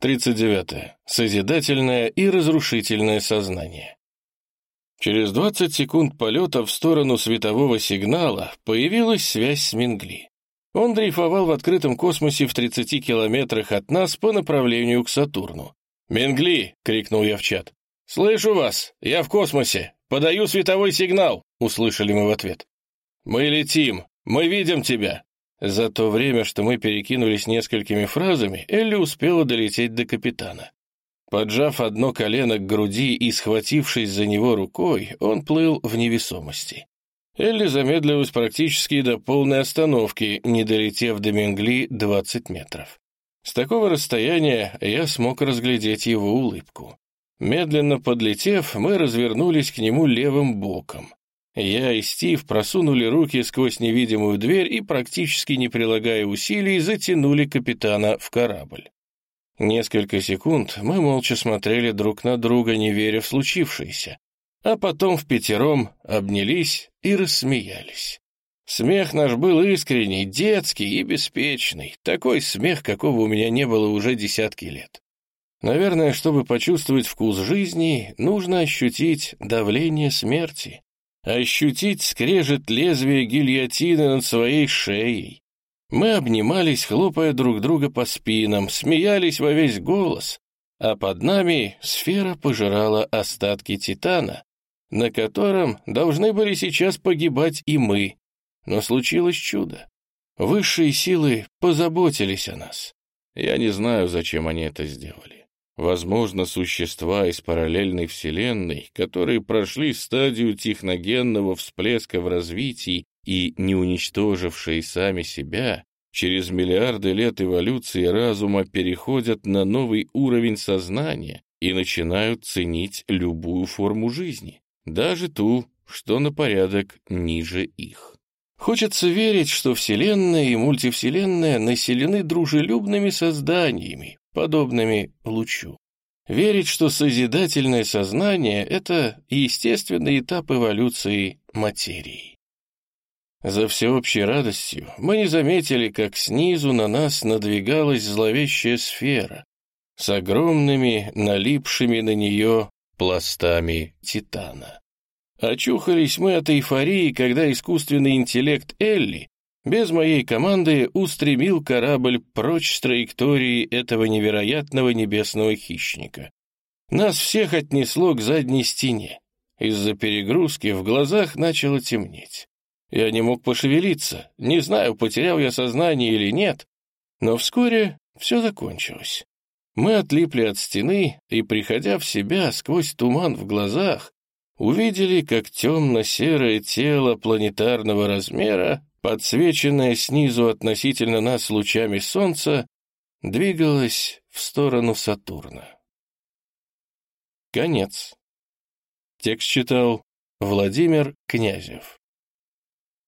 39. Созидательное и разрушительное сознание. Через 20 секунд полета в сторону светового сигнала появилась связь с Мингли. Он дрейфовал в открытом космосе в 30 километрах от нас по направлению к Сатурну. «Мингли!» — крикнул я в чат. «Слышу вас! Я в космосе! Подаю световой сигнал!» — услышали мы в ответ. «Мы летим! Мы видим тебя!» За то время, что мы перекинулись несколькими фразами, Элли успела долететь до капитана. Поджав одно колено к груди и схватившись за него рукой, он плыл в невесомости. Элли замедлилась практически до полной остановки, не долетев до Менгли 20 метров. С такого расстояния я смог разглядеть его улыбку. Медленно подлетев, мы развернулись к нему левым боком. Я и Стив просунули руки сквозь невидимую дверь и, практически не прилагая усилий, затянули капитана в корабль. Несколько секунд мы молча смотрели друг на друга, не веря в случившееся, а потом в пятером обнялись и рассмеялись. Смех наш был искренний, детский и беспечный, такой смех, какого у меня не было уже десятки лет. Наверное, чтобы почувствовать вкус жизни, нужно ощутить давление смерти ощутить скрежет лезвия гильотины над своей шеей. Мы обнимались, хлопая друг друга по спинам, смеялись во весь голос, а под нами сфера пожирала остатки титана, на котором должны были сейчас погибать и мы. Но случилось чудо. Высшие силы позаботились о нас. Я не знаю, зачем они это сделали. Возможно, существа из параллельной вселенной, которые прошли стадию техногенного всплеска в развитии и не уничтожившие сами себя, через миллиарды лет эволюции разума переходят на новый уровень сознания и начинают ценить любую форму жизни, даже ту, что на порядок ниже их. Хочется верить, что Вселенная и мультивселенная населены дружелюбными созданиями, подобными лучу. Верить, что созидательное сознание — это естественный этап эволюции материи. За всеобщей радостью мы не заметили, как снизу на нас надвигалась зловещая сфера с огромными, налипшими на нее пластами титана. Очухались мы от эйфории, когда искусственный интеллект Элли без моей команды устремил корабль прочь с траектории этого невероятного небесного хищника. Нас всех отнесло к задней стене. Из-за перегрузки в глазах начало темнеть. Я не мог пошевелиться, не знаю, потерял я сознание или нет, но вскоре все закончилось. Мы отлипли от стены и, приходя в себя сквозь туман в глазах, увидели, как темно-серое тело планетарного размера подсвеченная снизу относительно нас лучами солнца, двигалась в сторону Сатурна. Конец. Текст читал Владимир Князев.